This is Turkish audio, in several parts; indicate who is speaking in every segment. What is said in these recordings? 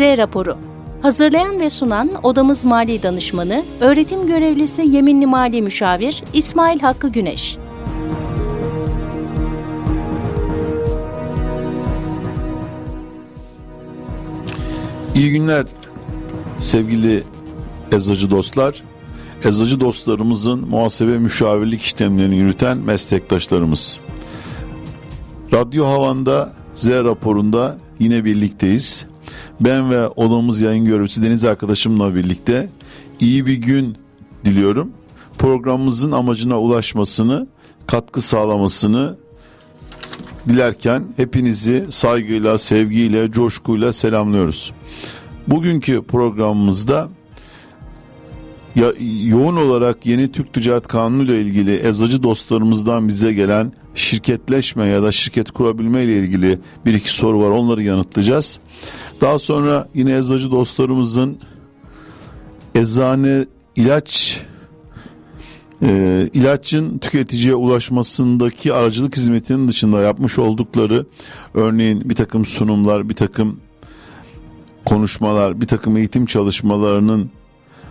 Speaker 1: raporu. Hazırlayan ve sunan Odamız Mali Danışmanı, Öğretim Görevlisi Yeminli Mali Müşavir İsmail Hakkı Güneş.
Speaker 2: İyi günler sevgili eczacı dostlar. Eczacı dostlarımızın muhasebe müşavirlik işlemlerini yürüten meslektaşlarımız. Radyo Havan'da Z raporunda yine birlikteyiz. Ben ve odamız yayın görevlisi Deniz arkadaşımla birlikte iyi bir gün diliyorum. Programımızın amacına ulaşmasını, katkı sağlamasını dilerken hepinizi saygıyla, sevgiyle, coşkuyla selamlıyoruz. Bugünkü programımızda ya, yoğun olarak yeni Türk Ticaret Kanunu ile ilgili eczacı dostlarımızdan bize gelen şirketleşme ya da şirket kurabilme ile ilgili bir iki soru var onları yanıtlayacağız. Daha sonra yine eczacı dostlarımızın eczane ilaç e, ilaçın tüketiciye ulaşmasındaki aracılık hizmetinin dışında yapmış oldukları örneğin bir takım sunumlar, bir takım konuşmalar, bir takım eğitim çalışmalarının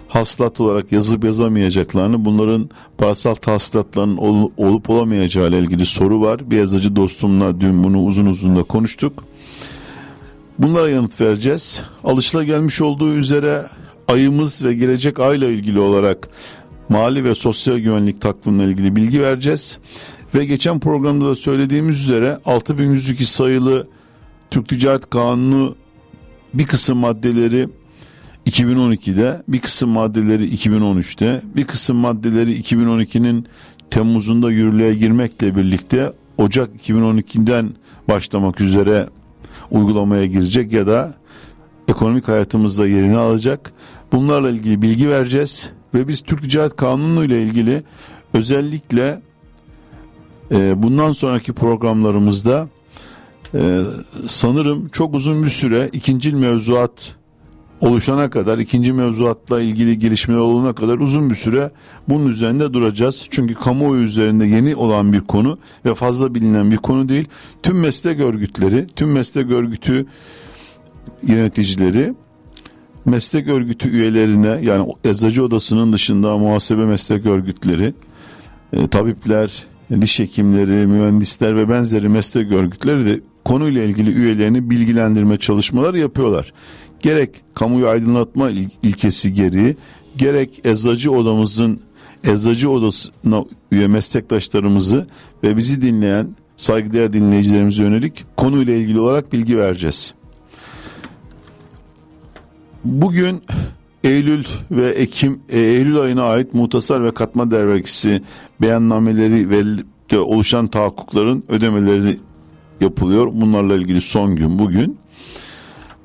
Speaker 2: haslat olarak yazıp yazamayacaklarını, bunların parasal tahsilatlarının ol, olup olamayacağı ile ilgili soru var. Bir yazıcı dostumla dün bunu uzun uzun da konuştuk. Bunlara yanıt vereceğiz. Alışılagelmiş olduğu üzere ayımız ve gelecek ayla ilgili olarak mali ve sosyal güvenlik takvimle ilgili bilgi vereceğiz. Ve geçen programda da söylediğimiz üzere 6102 sayılı Türk Ticaret Kanunu bir kısım maddeleri 2012'de, bir kısım maddeleri 2013'te, bir kısım maddeleri 2012'nin Temmuz'unda yürürlüğe girmekle birlikte Ocak 2012'den başlamak üzere uygulamaya girecek ya da ekonomik hayatımızda yerini alacak. Bunlarla ilgili bilgi vereceğiz ve biz Türk Ticaret Kanunu ile ilgili özellikle e, bundan sonraki programlarımızda e, sanırım çok uzun bir süre ikinci mevzuat oluşana kadar ikinci mevzuatla ilgili gelişmeler olana kadar uzun bir süre bunun üzerinde duracağız. Çünkü kamuoyu üzerinde yeni olan bir konu ve fazla bilinen bir konu değil. Tüm meslek örgütleri, tüm meslek örgütü yöneticileri meslek örgütü üyelerine yani eczacı odasının dışında muhasebe meslek örgütleri, e, tabipler, diş hekimleri, mühendisler ve benzeri meslek örgütleri de konuyla ilgili üyelerini bilgilendirme çalışmaları yapıyorlar. Gerek kamuyu aydınlatma il- ilkesi gereği, gerek eczacı odamızın eczacı odasına üye meslektaşlarımızı ve bizi dinleyen saygıdeğer dinleyicilerimize yönelik konuyla ilgili olarak bilgi vereceğiz. Bugün Eylül ve Ekim e, Eylül ayına ait muhtasar ve katma değer vergisi beyannameleri ve oluşan tahakkukların ödemeleri yapılıyor. Bunlarla ilgili son gün bugün.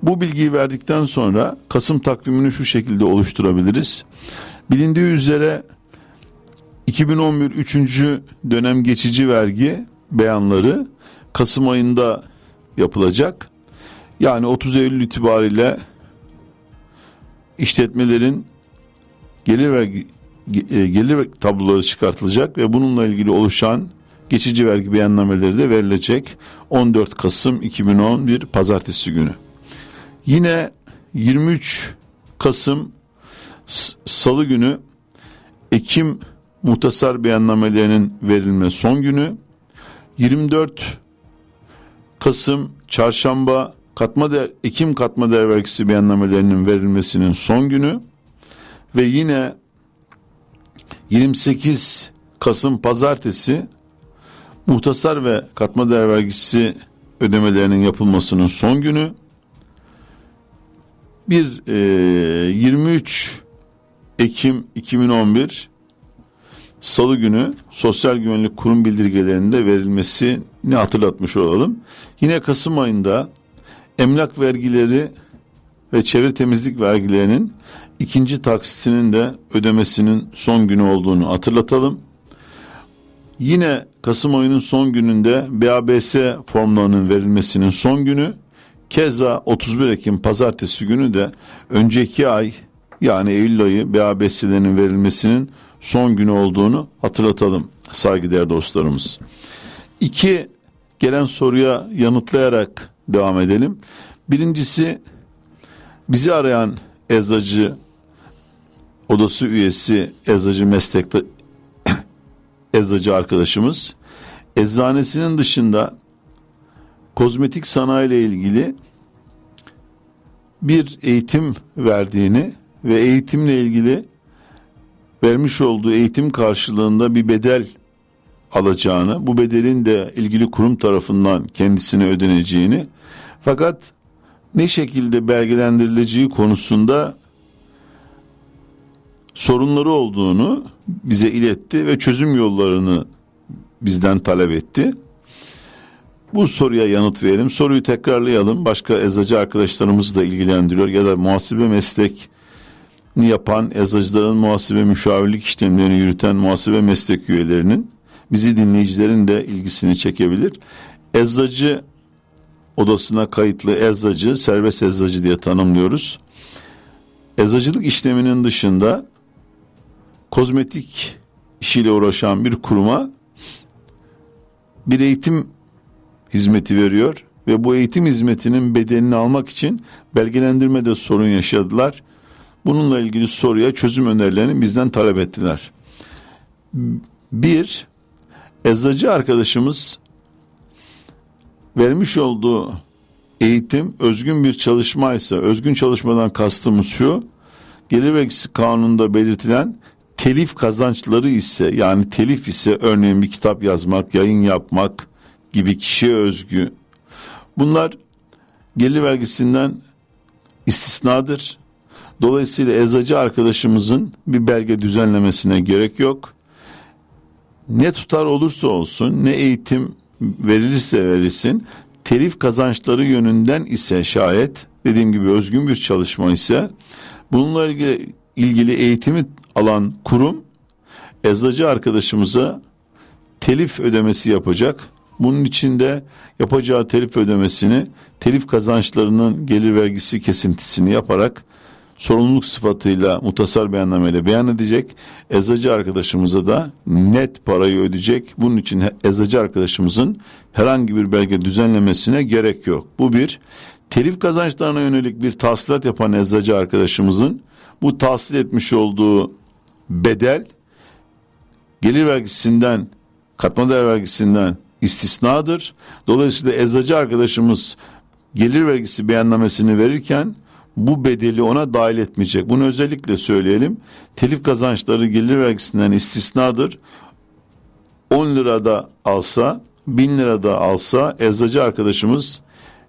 Speaker 2: Bu bilgiyi verdikten sonra Kasım takvimini şu şekilde oluşturabiliriz. Bilindiği üzere 2011 3. dönem geçici vergi beyanları Kasım ayında yapılacak. Yani 30 Eylül itibariyle işletmelerin gelir vergi e, gelir tabloları çıkartılacak ve bununla ilgili oluşan geçici vergi beyannameleri de verilecek 14 Kasım 2011 pazartesi günü. Yine 23 Kasım salı günü Ekim muhtasar beyannamelerinin verilme son günü. 24 Kasım çarşamba katma değer, Ekim katma değer vergisi beyannamelerinin verilmesinin son günü. Ve yine 28 Kasım pazartesi muhtasar ve katma değer vergisi ödemelerinin yapılmasının son günü bir e, 23 Ekim 2011 Salı günü Sosyal Güvenlik Kurum bildirgelerinde verilmesini hatırlatmış olalım. Yine Kasım ayında emlak vergileri ve çevre temizlik vergilerinin ikinci taksitinin de ödemesinin son günü olduğunu hatırlatalım. Yine Kasım ayının son gününde BABS formlarının verilmesinin son günü keza 31 Ekim pazartesi günü de önceki ay yani Eylül ayı BABS'lerin verilmesinin son günü olduğunu hatırlatalım saygıdeğer dostlarımız. İki gelen soruya yanıtlayarak devam edelim. Birincisi Bizi arayan eczacı odası üyesi eczacı meslekte eczacı arkadaşımız eczanesinin dışında kozmetik sanayi ile ilgili bir eğitim verdiğini ve eğitimle ilgili vermiş olduğu eğitim karşılığında bir bedel alacağını, bu bedelin de ilgili kurum tarafından kendisine ödeneceğini fakat ne şekilde belgelendirileceği konusunda sorunları olduğunu bize iletti ve çözüm yollarını bizden talep etti. Bu soruya yanıt verelim. Soruyu tekrarlayalım. Başka eczacı arkadaşlarımız da ilgilendiriyor ya da muhasebe meslek yapan eczacıların muhasebe müşavirlik işlemlerini yürüten muhasebe meslek üyelerinin bizi dinleyicilerin de ilgisini çekebilir. Eczacı odasına kayıtlı eczacı, serbest eczacı diye tanımlıyoruz. Eczacılık işleminin dışında kozmetik işiyle uğraşan bir kuruma bir eğitim hizmeti veriyor ve bu eğitim hizmetinin bedelini almak için belgelendirmede sorun yaşadılar. Bununla ilgili soruya çözüm önerilerini bizden talep ettiler. Bir, eczacı arkadaşımız vermiş olduğu eğitim özgün bir çalışmaysa, özgün çalışmadan kastımız şu, gelir vergisi kanununda belirtilen telif kazançları ise yani telif ise örneğin bir kitap yazmak, yayın yapmak gibi kişiye özgü. Bunlar gelir vergisinden istisnadır. Dolayısıyla eczacı arkadaşımızın bir belge düzenlemesine gerek yok. Ne tutar olursa olsun, ne eğitim verilirse verilsin, telif kazançları yönünden ise şayet dediğim gibi özgün bir çalışma ise bununla ilgili, ilgili eğitimi alan kurum eczacı arkadaşımıza telif ödemesi yapacak. Bunun içinde yapacağı telif ödemesini telif kazançlarının gelir vergisi kesintisini yaparak sorumluluk sıfatıyla mutasar beyannameyle beyan edecek. Eczacı arkadaşımıza da net parayı ödeyecek. Bunun için eczacı arkadaşımızın herhangi bir belge düzenlemesine gerek yok. Bu bir. Telif kazançlarına yönelik bir tahsilat yapan eczacı arkadaşımızın bu tahsil etmiş olduğu bedel gelir vergisinden katma değer vergisinden istisnadır. Dolayısıyla eczacı arkadaşımız gelir vergisi beyannamesini verirken bu bedeli ona dahil etmeyecek. Bunu özellikle söyleyelim. Telif kazançları gelir vergisinden istisnadır. 10 lirada alsa, 1000 lirada alsa eczacı arkadaşımız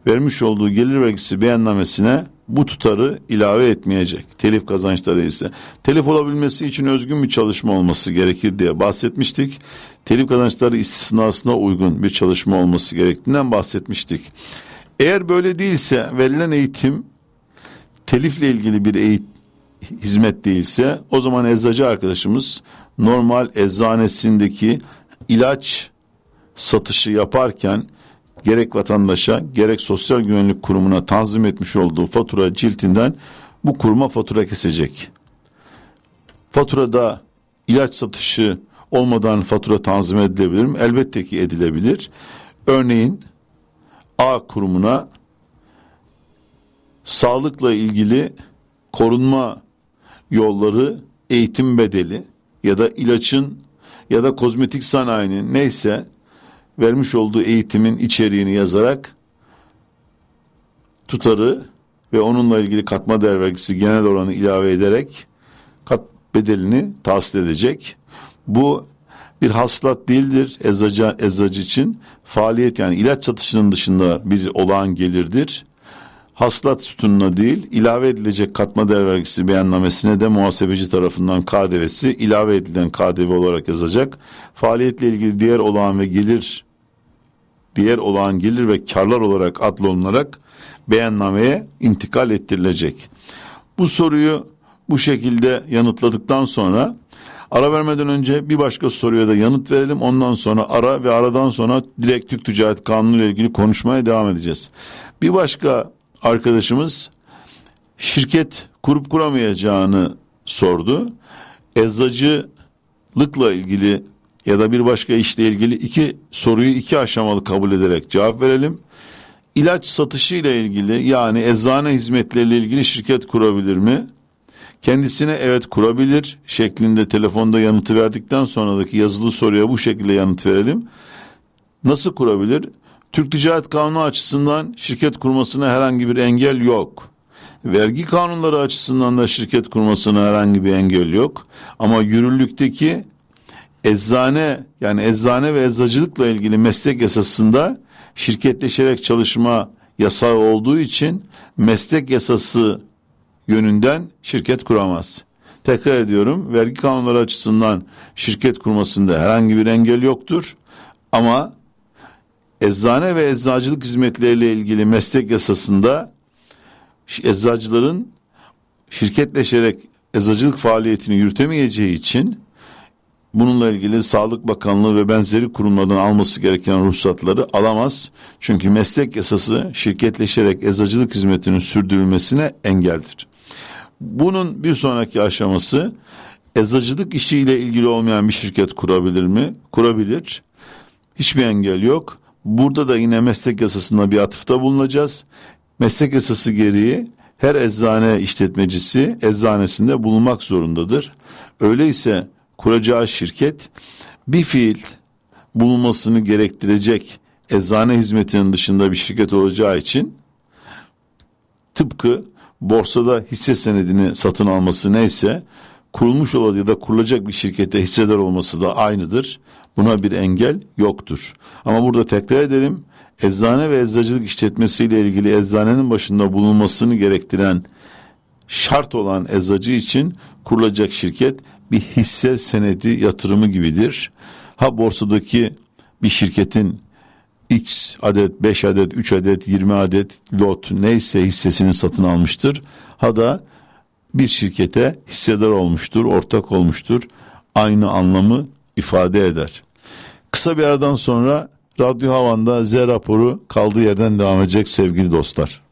Speaker 2: vermiş olduğu gelir vergisi beyannamesine bu tutarı ilave etmeyecek. Telif kazançları ise. Telif olabilmesi için özgün bir çalışma olması gerekir diye bahsetmiştik. Telif kazançları istisnasına uygun bir çalışma olması gerektiğinden bahsetmiştik. Eğer böyle değilse verilen eğitim telifle ilgili bir eğitim hizmet değilse o zaman eczacı arkadaşımız normal eczanesindeki ilaç satışı yaparken gerek vatandaşa gerek sosyal güvenlik kurumuna tanzim etmiş olduğu fatura ciltinden bu kuruma fatura kesecek. Faturada ilaç satışı olmadan fatura tanzim edilebilir mi? Elbette ki edilebilir. Örneğin A kurumuna sağlıkla ilgili korunma yolları eğitim bedeli ya da ilaçın ya da kozmetik sanayinin neyse vermiş olduğu eğitimin içeriğini yazarak tutarı ve onunla ilgili katma değer vergisi genel oranı ilave ederek kat bedelini tahsil edecek. Bu bir haslat değildir eczacı, eczacı için. Faaliyet yani ilaç satışının dışında bir olağan gelirdir. Haslat sütununa değil ilave edilecek katma değer vergisi beyannamesine de muhasebeci tarafından KDV'si ilave edilen KDV olarak yazacak. Faaliyetle ilgili diğer olağan ve gelir diğer olağan gelir ve karlar olarak adlolunarak beyannameye intikal ettirilecek. Bu soruyu bu şekilde yanıtladıktan sonra ara vermeden önce bir başka soruya da yanıt verelim. Ondan sonra ara ve aradan sonra direkt Türk Ticaret Kanunu ile ilgili konuşmaya devam edeceğiz. Bir başka arkadaşımız şirket kurup kuramayacağını sordu. Eczacılıkla ilgili ya da bir başka işle ilgili iki soruyu iki aşamalı kabul ederek cevap verelim. ilaç satışı ile ilgili yani eczane hizmetleriyle ilgili şirket kurabilir mi? Kendisine evet kurabilir şeklinde telefonda yanıtı verdikten sonraki yazılı soruya bu şekilde yanıt verelim. Nasıl kurabilir? Türk Ticaret Kanunu açısından şirket kurmasına herhangi bir engel yok. Vergi kanunları açısından da şirket kurmasına herhangi bir engel yok. Ama yürürlükteki eczane yani eczane ve eczacılıkla ilgili meslek yasasında şirketleşerek çalışma yasağı olduğu için meslek yasası yönünden şirket kuramaz. Tekrar ediyorum vergi kanunları açısından şirket kurmasında herhangi bir engel yoktur. Ama eczane ve eczacılık hizmetleriyle ilgili meslek yasasında eczacıların şirketleşerek eczacılık faaliyetini yürütemeyeceği için bununla ilgili Sağlık Bakanlığı ve benzeri kurumlardan alması gereken ruhsatları alamaz. Çünkü meslek yasası şirketleşerek eczacılık hizmetinin sürdürülmesine engeldir. Bunun bir sonraki aşaması eczacılık işiyle ilgili olmayan bir şirket kurabilir mi? Kurabilir. Hiçbir engel yok. Burada da yine meslek yasasına bir atıfta bulunacağız. Meslek yasası gereği her eczane işletmecisi eczanesinde bulunmak zorundadır. Öyleyse kuracağı şirket bir fiil bulunmasını gerektirecek eczane hizmetinin dışında bir şirket olacağı için tıpkı borsada hisse senedini satın alması neyse kurulmuş olan ya da kurulacak bir şirkete hissedar olması da aynıdır. Buna bir engel yoktur. Ama burada tekrar edelim. Eczane ve eczacılık işletmesiyle ilgili eczanenin başında bulunmasını gerektiren şart olan eczacı için kurulacak şirket bir hisse senedi yatırımı gibidir. Ha borsadaki bir şirketin X adet, 5 adet, 3 adet, 20 adet lot neyse hissesini satın almıştır. Ha da bir şirkete hissedar olmuştur, ortak olmuştur. Aynı anlamı ifade eder. Kısa bir aradan sonra Radyo Havan'da Z raporu kaldığı yerden devam edecek sevgili dostlar.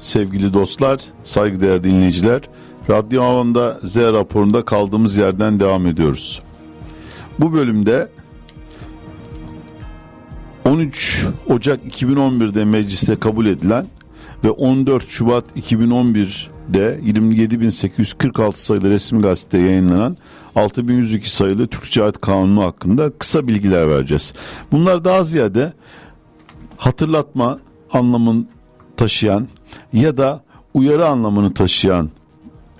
Speaker 2: Sevgili dostlar, saygıdeğer dinleyiciler. Radyo Havan'da Z raporunda kaldığımız yerden devam ediyoruz. Bu bölümde 13 Ocak 2011'de mecliste kabul edilen ve 14 Şubat 2011'de 27.846 sayılı resmi gazetede yayınlanan 6102 sayılı Türk Ticaret Kanunu hakkında kısa bilgiler vereceğiz. Bunlar daha ziyade hatırlatma anlamın taşıyan ya da uyarı anlamını taşıyan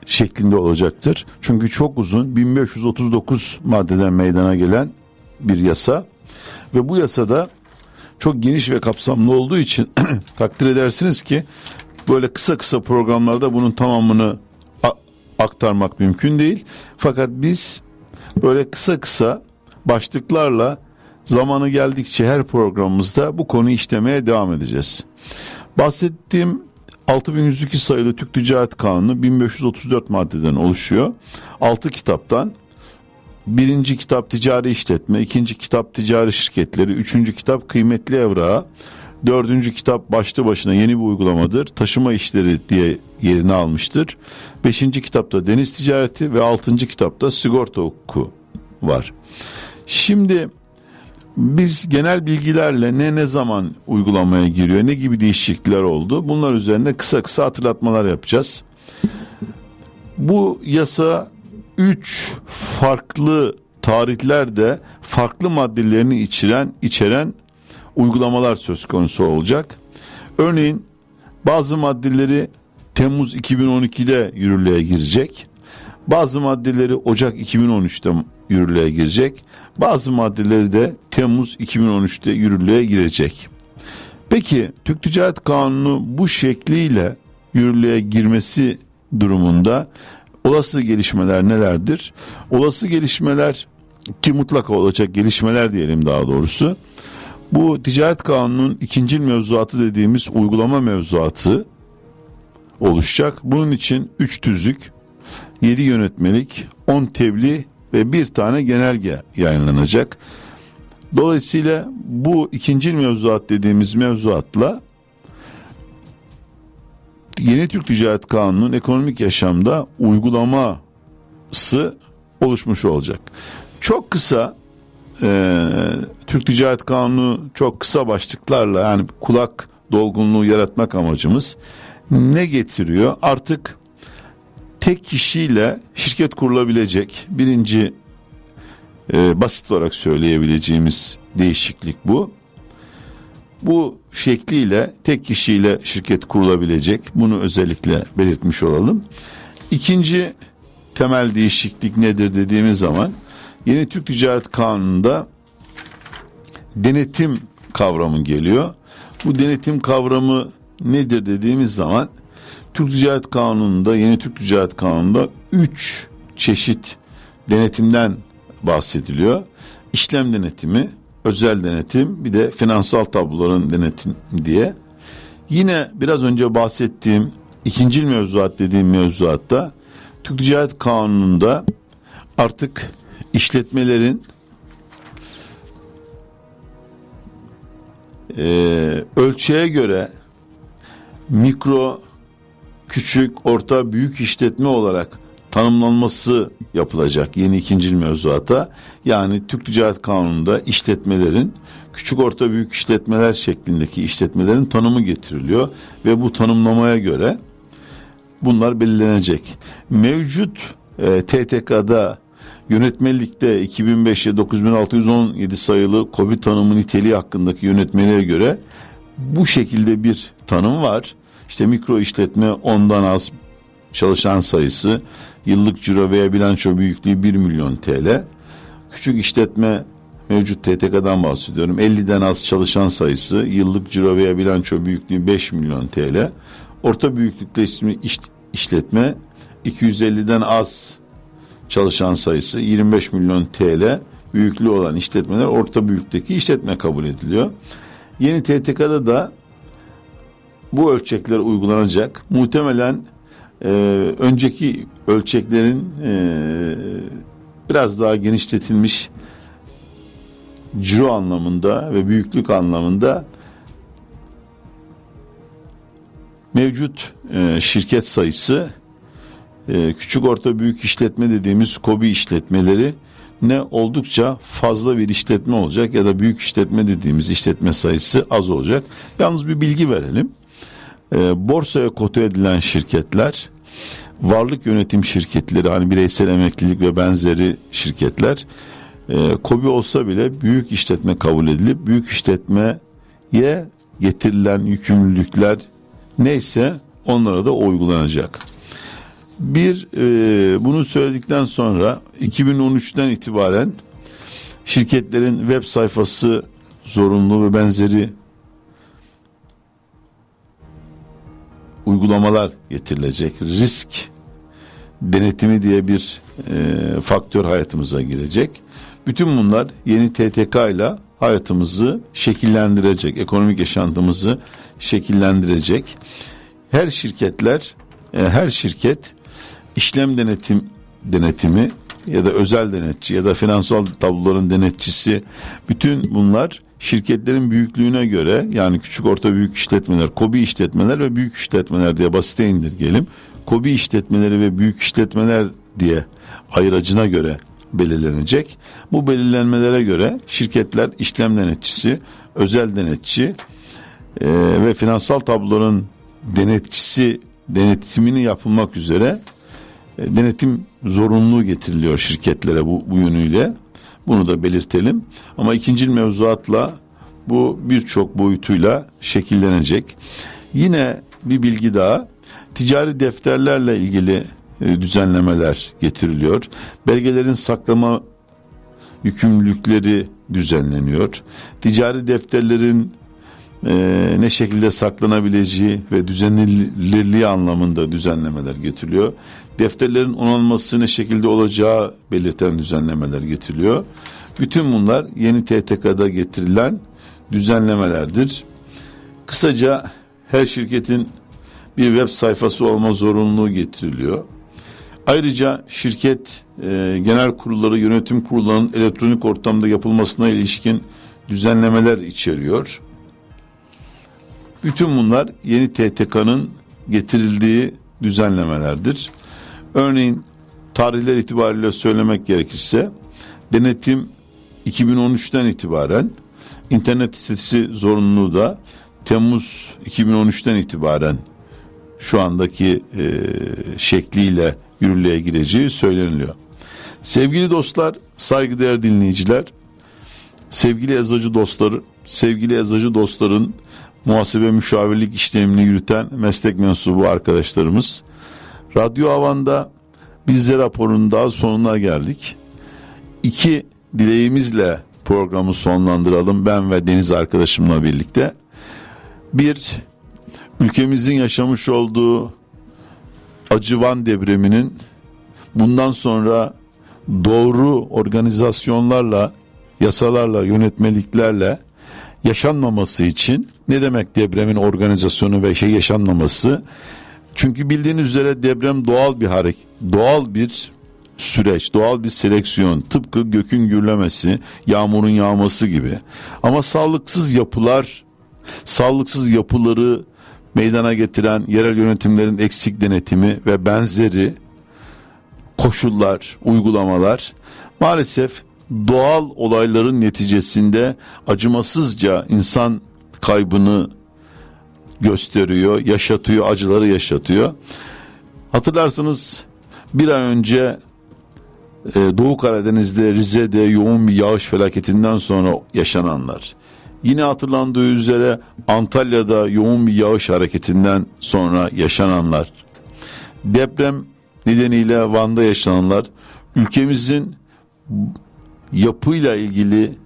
Speaker 2: şeklinde olacaktır. Çünkü çok uzun 1539 maddeden meydana gelen bir yasa ve bu yasada çok geniş ve kapsamlı olduğu için takdir edersiniz ki böyle kısa kısa programlarda bunun tamamını aktarmak mümkün değil. Fakat biz böyle kısa kısa başlıklarla zamanı geldikçe her programımızda bu konuyu işlemeye devam edeceğiz. Bahsettiğim 6102 sayılı Türk Ticaret Kanunu 1534 maddeden oluşuyor. 6 kitaptan birinci kitap ticari işletme, ikinci kitap ticari şirketleri, üçüncü kitap kıymetli evrağı, dördüncü kitap başlı başına yeni bir uygulamadır. Taşıma işleri diye yerini almıştır. Beşinci kitapta deniz ticareti ve altıncı kitapta sigorta hukuku var. Şimdi biz genel bilgilerle ne ne zaman uygulamaya giriyor, ne gibi değişiklikler oldu bunlar üzerinde kısa kısa hatırlatmalar yapacağız. Bu yasa 3 farklı tarihlerde farklı maddelerini içeren içeren uygulamalar söz konusu olacak. Örneğin bazı maddeleri Temmuz 2012'de yürürlüğe girecek. Bazı maddeleri Ocak 2013'te yürürlüğe girecek. Bazı maddeleri de Temmuz 2013'te yürürlüğe girecek. Peki Türk Ticaret Kanunu bu şekliyle yürürlüğe girmesi durumunda olası gelişmeler nelerdir? Olası gelişmeler ki mutlaka olacak gelişmeler diyelim daha doğrusu. Bu ticaret kanunun ikinci mevzuatı dediğimiz uygulama mevzuatı oluşacak. Bunun için 3 tüzük, 7 yönetmelik, 10 tebliğ ve bir tane genelge yayınlanacak. Dolayısıyla bu ikinci mevzuat dediğimiz mevzuatla Yeni Türk Ticaret Kanunu'nun ekonomik yaşamda uygulaması oluşmuş olacak. Çok kısa e, Türk Ticaret Kanunu çok kısa başlıklarla yani kulak dolgunluğu yaratmak amacımız ne getiriyor? Artık tek kişiyle şirket kurulabilecek birinci e, basit olarak söyleyebileceğimiz değişiklik bu. Bu şekliyle tek kişiyle şirket kurulabilecek bunu özellikle belirtmiş olalım. İkinci temel değişiklik nedir dediğimiz zaman yeni Türk Ticaret Kanunu'nda denetim kavramı geliyor. Bu denetim kavramı nedir dediğimiz zaman Türk Ticaret Kanunu'nda, yeni Türk Ticaret Kanunu'nda üç çeşit denetimden bahsediliyor. İşlem denetimi, özel denetim bir de finansal tabloların denetim diye. Yine biraz önce bahsettiğim ikinci mevzuat dediğim mevzuatta Türk Ticaret Kanunu'nda artık işletmelerin e, ölçüye göre mikro, küçük, orta, büyük işletme olarak tanımlanması yapılacak yeni ikinci mevzuata. Yani Türk Ticaret Kanunu'nda işletmelerin küçük orta büyük işletmeler şeklindeki işletmelerin tanımı getiriliyor ve bu tanımlamaya göre bunlar belirlenecek. Mevcut e, TTK'da yönetmelikte 2005'e 9617 sayılı COVID tanımı niteliği hakkındaki yönetmeliğe göre bu şekilde bir tanım var. İşte mikro işletme ondan az çalışan sayısı, yıllık ciro veya bilanço büyüklüğü 1 milyon TL. Küçük işletme mevcut TTK'dan bahsediyorum. 50'den az çalışan sayısı, yıllık ciro veya bilanço büyüklüğü 5 milyon TL. Orta büyüklükte iş, işletme 250'den az çalışan sayısı 25 milyon TL büyüklüğü olan işletmeler orta büyüklükteki işletme kabul ediliyor. Yeni TTK'da da bu ölçekler uygulanacak. Muhtemelen e, önceki ölçeklerin e, biraz daha genişletilmiş ciro anlamında ve büyüklük anlamında mevcut e, şirket sayısı e, küçük orta büyük işletme dediğimiz kobi işletmeleri ne oldukça fazla bir işletme olacak ya da büyük işletme dediğimiz işletme sayısı az olacak. Yalnız bir bilgi verelim. E, borsaya kote edilen şirketler varlık yönetim şirketleri hani bireysel emeklilik ve benzeri şirketler e, kobi olsa bile büyük işletme kabul edilip büyük işletmeye getirilen yükümlülükler neyse onlara da uygulanacak. Bir e, bunu söyledikten sonra 2013'ten itibaren şirketlerin web sayfası zorunlu ve benzeri uygulamalar getirilecek. Risk denetimi diye bir e, faktör hayatımıza girecek. Bütün bunlar yeni TTK ile hayatımızı şekillendirecek, ekonomik yaşantımızı şekillendirecek. Her şirketler, e, her şirket işlem denetim denetimi ya da özel denetçi ya da finansal tabloların denetçisi bütün bunlar şirketlerin büyüklüğüne göre yani küçük orta büyük işletmeler, kobi işletmeler ve büyük işletmeler diye basite indirgeyelim. Kobi işletmeleri ve büyük işletmeler diye ayıracına göre belirlenecek. Bu belirlenmelere göre şirketler işlem denetçisi, özel denetçi e, ve finansal tabloların denetçisi denetimini yapılmak üzere e, denetim zorunluluğu getiriliyor şirketlere bu, bu yönüyle. Bunu da belirtelim. Ama ikinci mevzuatla bu birçok boyutuyla şekillenecek. Yine bir bilgi daha. Ticari defterlerle ilgili e, düzenlemeler getiriliyor. Belgelerin saklama yükümlülükleri düzenleniyor. Ticari defterlerin e, ne şekilde saklanabileceği ve düzenlilirliği anlamında düzenlemeler getiriliyor. Defterlerin onanması ne şekilde olacağı belirten düzenlemeler getiriliyor. Bütün bunlar yeni TTK'da getirilen düzenlemelerdir. Kısaca her şirketin bir web sayfası olma zorunluluğu getiriliyor. Ayrıca şirket e, genel kurulları, yönetim kurullarının elektronik ortamda yapılmasına ilişkin düzenlemeler içeriyor. Bütün bunlar yeni TTK'nın getirildiği düzenlemelerdir. Örneğin tarihler itibariyle söylemek gerekirse denetim 2013'ten itibaren internet sitesi zorunluluğu da Temmuz 2013'ten itibaren şu andaki e, şekliyle yürürlüğe gireceği söyleniliyor. Sevgili dostlar, saygıdeğer dinleyiciler, sevgili eczacı dostları, sevgili eczacı dostların muhasebe müşavirlik işlemini yürüten meslek mensubu arkadaşlarımız. Radyo Havan'da bizde raporun daha sonuna geldik. İki dileğimizle programı sonlandıralım ben ve Deniz arkadaşımla birlikte. Bir, ülkemizin yaşamış olduğu acıvan depreminin bundan sonra doğru organizasyonlarla yasalarla, yönetmeliklerle yaşanmaması için ne demek depremin organizasyonu ve şey yaşanmaması? Çünkü bildiğiniz üzere deprem doğal bir hareket, doğal bir süreç, doğal bir seleksiyon. Tıpkı gökün gürlemesi, yağmurun yağması gibi. Ama sağlıksız yapılar, sağlıksız yapıları meydana getiren yerel yönetimlerin eksik denetimi ve benzeri koşullar, uygulamalar maalesef doğal olayların neticesinde acımasızca insan kaybını gösteriyor, yaşatıyor, acıları yaşatıyor. Hatırlarsınız bir ay önce e, Doğu Karadeniz'de Rize'de yoğun bir yağış felaketinden sonra yaşananlar. Yine hatırlandığı üzere Antalya'da yoğun bir yağış hareketinden sonra yaşananlar. Deprem nedeniyle Van'da yaşananlar ülkemizin yapıyla ilgili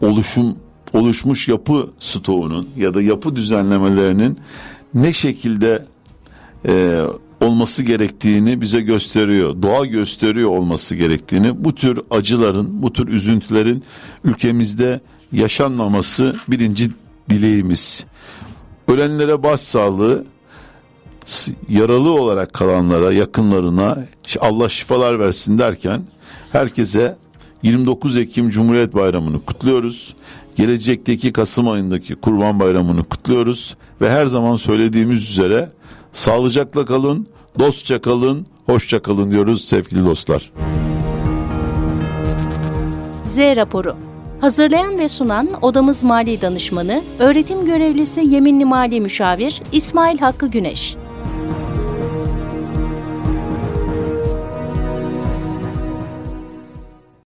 Speaker 2: oluşum oluşmuş yapı stoğunun ya da yapı düzenlemelerinin ne şekilde e, olması gerektiğini bize gösteriyor. Doğa gösteriyor olması gerektiğini. Bu tür acıların, bu tür üzüntülerin ülkemizde yaşanmaması birinci dileğimiz. Ölenlere başsağlığı, yaralı olarak kalanlara, yakınlarına Allah şifalar versin derken herkese 29 Ekim Cumhuriyet Bayramı'nı kutluyoruz. Gelecekteki Kasım ayındaki Kurban Bayramı'nı kutluyoruz ve her zaman söylediğimiz üzere sağlıcakla kalın, dostça kalın, hoşça kalın diyoruz sevgili dostlar.
Speaker 1: Z raporu Hazırlayan ve sunan Odamız Mali Danışmanı, Öğretim Görevlisi Yeminli Mali Müşavir İsmail Hakkı Güneş.